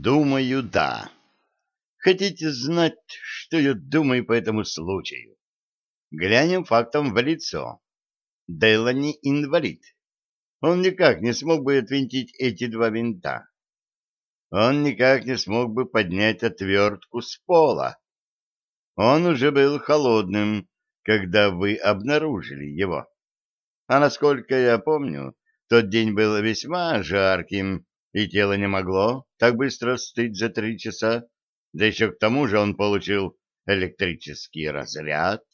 Думаю, да. Хотите знать, что я думаю по этому случаю? Глянем фактом в лицо. Делани инвалид. Он никак не смог бы отвинтить эти два винта. Он никак не смог бы поднять отвертку с пола. Он уже был холодным, когда вы обнаружили его. А насколько я помню, тот день был весьма жарким, и тело не могло так быстро остыть за три часа, да еще к тому же он получил электрический разряд,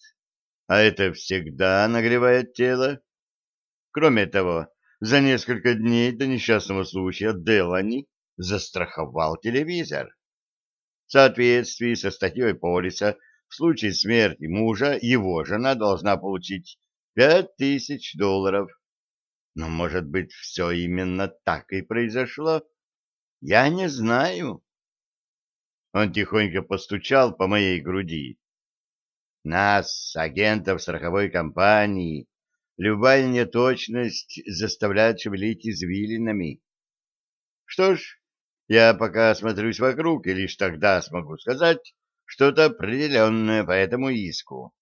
а это всегда нагревает тело. Кроме того, за несколько дней до несчастного случая Делани застраховал телевизор. В соответствии со статьей полиса, в случае смерти мужа его жена должна получить пять тысяч долларов но, может быть, все именно так и произошло? Я не знаю. Он тихонько постучал по моей груди. Нас, агентов страховой компании, любая неточность заставляет шевелить извилинами. Что ж, я пока осмотрюсь вокруг, и лишь тогда смогу сказать что-то определенное по этому иску.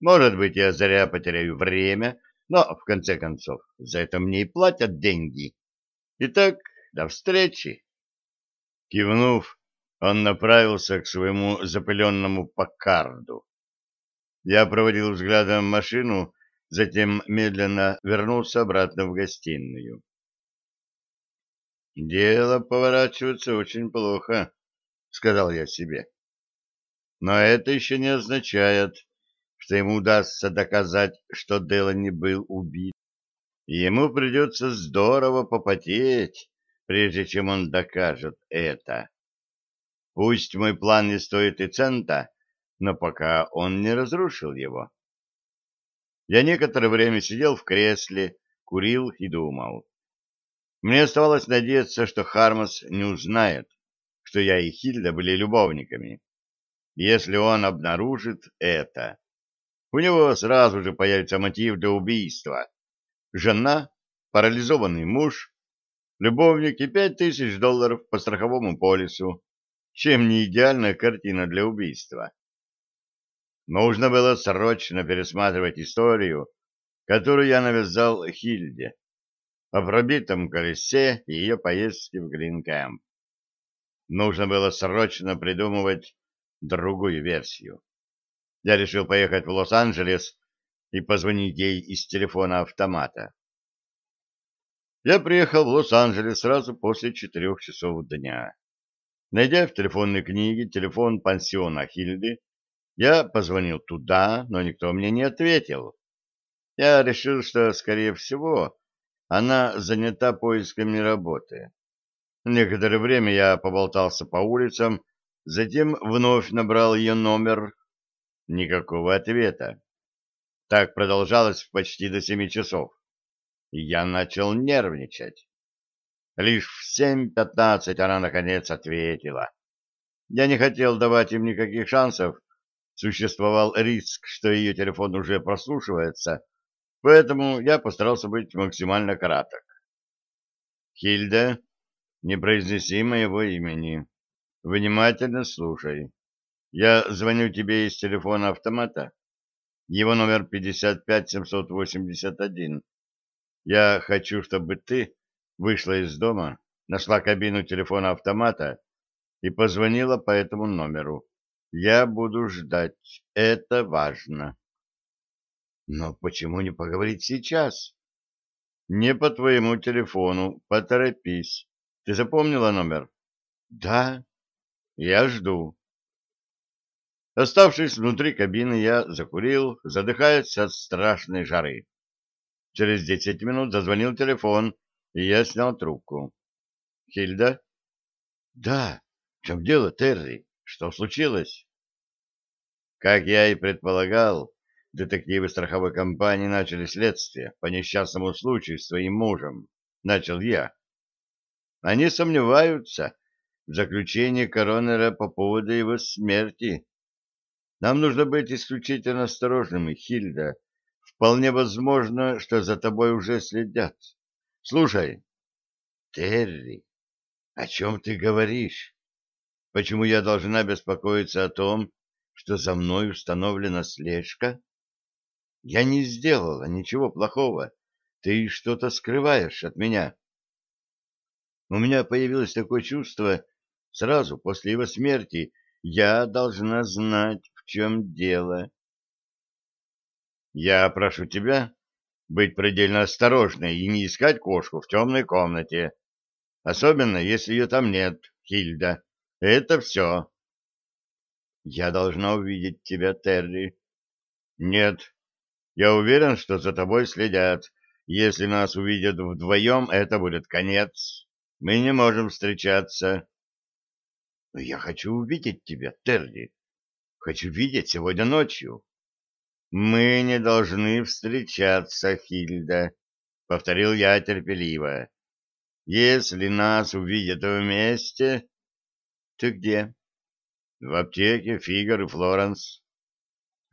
Может быть, я зря потеряю время, но, в конце концов, за это мне и платят деньги. Итак, до встречи. Кивнув, он направился к своему запыленному Паккарду. Я проводил взглядом машину, затем медленно вернулся обратно в гостиную. «Дело поворачивается очень плохо», — сказал я себе. «Но это еще не означает, что ему удастся доказать, что Делани был убит. Ему придется здорово попотеть, прежде чем он докажет это. Пусть мой план не стоит и цента, но пока он не разрушил его. Я некоторое время сидел в кресле, курил и думал. Мне оставалось надеяться, что Хармас не узнает, что я и Хильда были любовниками. Если он обнаружит это, у него сразу же появится мотив для убийства. Жена, парализованный муж, любовник и пять тысяч долларов по страховому полису. Чем не идеальная картина для убийства? Нужно было срочно пересматривать историю, которую я навязал Хильде, о пробитом колесе и ее поездке в Гринкэмп. Нужно было срочно придумывать другую версию я решил поехать в Лос-Анджелес и позвонить ей из телефона автомата. Я приехал в Лос-Анджелес сразу после четырех часов дня. Найдя в телефонной книге телефон пансиона Хильды, я позвонил туда, но никто мне не ответил. Я решил, что, скорее всего, она занята поисками работы. Некоторое время я поболтался по улицам, затем вновь набрал ее номер, Никакого ответа. Так продолжалось почти до семи часов. И я начал нервничать. Лишь в семь пятнадцать она, наконец, ответила. Я не хотел давать им никаких шансов. Существовал риск, что ее телефон уже прослушивается, поэтому я постарался быть максимально краток. «Хильда, не произнеси моего имени. Внимательно слушай. Я звоню тебе из телефона автомата. Его номер 55781. Я хочу, чтобы ты вышла из дома, нашла кабину телефона автомата и позвонила по этому номеру. Я буду ждать. Это важно. Но почему не поговорить сейчас? Не по твоему телефону. Поторопись. Ты запомнила номер? Да. Я жду. Оставшись внутри кабины, я закурил, задыхаясь от страшной жары. Через десять минут зазвонил телефон, и я снял трубку. «Хильда?» «Да. В чем дело, Терри? Что случилось?» Как я и предполагал, детективы страховой компании начали следствие по несчастному случаю с своим мужем. Начал я. Они сомневаются в заключении коронера по поводу его смерти. Нам нужно быть исключительно осторожными, Хильда. Вполне возможно, что за тобой уже следят. Слушай, Терри, — О чем ты говоришь? Почему я должна беспокоиться о том, что за мной установлена слежка? Я не сделала ничего плохого. Ты что-то скрываешь от меня. У меня появилось такое чувство сразу после его смерти. Я должна знать, чем дело. Я прошу тебя быть предельно осторожной и не искать кошку в темной комнате. Особенно, если ее там нет, Хильда. Это все. Я должна увидеть тебя, Терри. Нет. Я уверен, что за тобой следят. Если нас увидят вдвоем, это будет конец. Мы не можем встречаться. Но я хочу увидеть тебя, Терри. Хочу видеть сегодня ночью. Мы не должны встречаться, Хильда, повторил я терпеливо. Если нас увидят вместе... Ты где? В аптеке Фигар и Флоренс.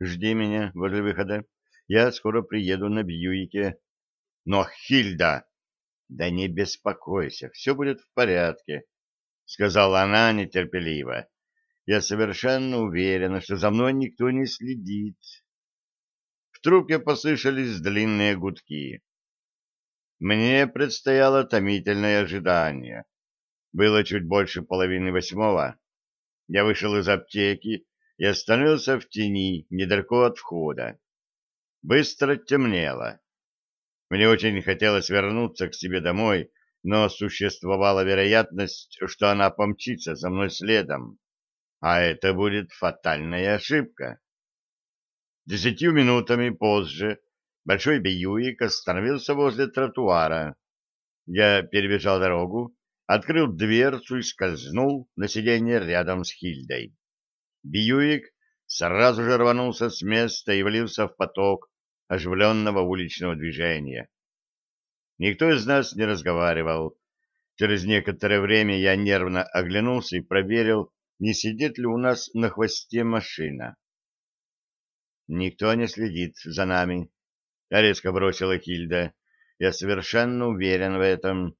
Жди меня возле выхода. Я скоро приеду на Бьюике. Но, Хильда... Да не беспокойся, все будет в порядке, — сказала она нетерпеливо. Я совершенно уверена, что за мной никто не следит. В трубке послышались длинные гудки. Мне предстояло томительное ожидание. Было чуть больше половины восьмого. Я вышел из аптеки и остановился в тени, недалеко от входа. Быстро темнело. Мне очень хотелось вернуться к себе домой, но существовала вероятность, что она помчится за мной следом. А это будет фатальная ошибка. Десятью минутами позже большой Бьюик остановился возле тротуара. Я перебежал дорогу, открыл дверцу и скользнул на сиденье рядом с Хильдой. Бьюик сразу же рванулся с места и влился в поток оживленного уличного движения. Никто из нас не разговаривал. Через некоторое время я нервно оглянулся и проверил, не сидит ли у нас на хвосте машина. Никто не следит за нами, — резко бросила Хильда. Я совершенно уверен в этом.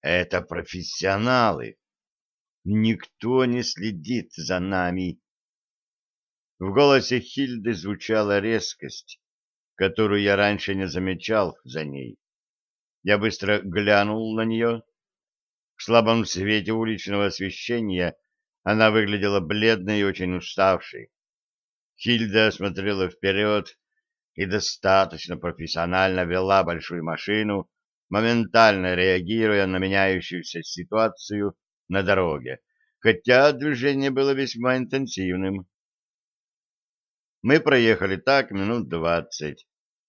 Это профессионалы. Никто не следит за нами. В голосе Хильды звучала резкость, которую я раньше не замечал за ней. Я быстро глянул на нее. В слабом свете уличного освещения она выглядела бледной и очень уставшей. Хильда смотрела вперед и достаточно профессионально вела большую машину, моментально реагируя на меняющуюся ситуацию на дороге, хотя движение было весьма интенсивным. Мы проехали так минут двадцать,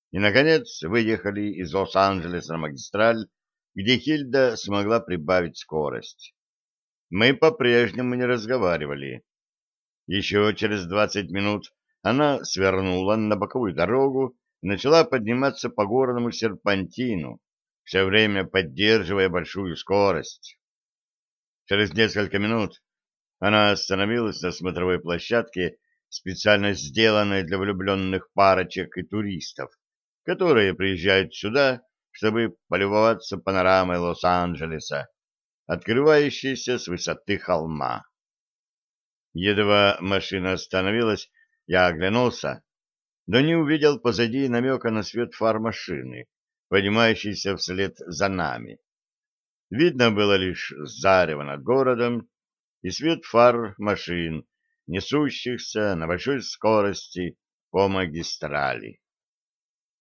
и, наконец, выехали из Лос-Анджелеса на магистраль, где Хильда смогла прибавить скорость. Мы по-прежнему не разговаривали. Еще через двадцать минут она свернула на боковую дорогу и начала подниматься по горному серпантину, все время поддерживая большую скорость. Через несколько минут она остановилась на смотровой площадке, специально сделанной для влюбленных парочек и туристов, которые приезжают сюда, чтобы полюбоваться панорамой Лос-Анджелеса, открывающейся с высоты холма. Едва машина остановилась, я оглянулся, но не увидел позади намека на свет фар машины, поднимающейся вслед за нами. Видно было лишь зарево над городом и свет фар машин, несущихся на большой скорости по магистрали.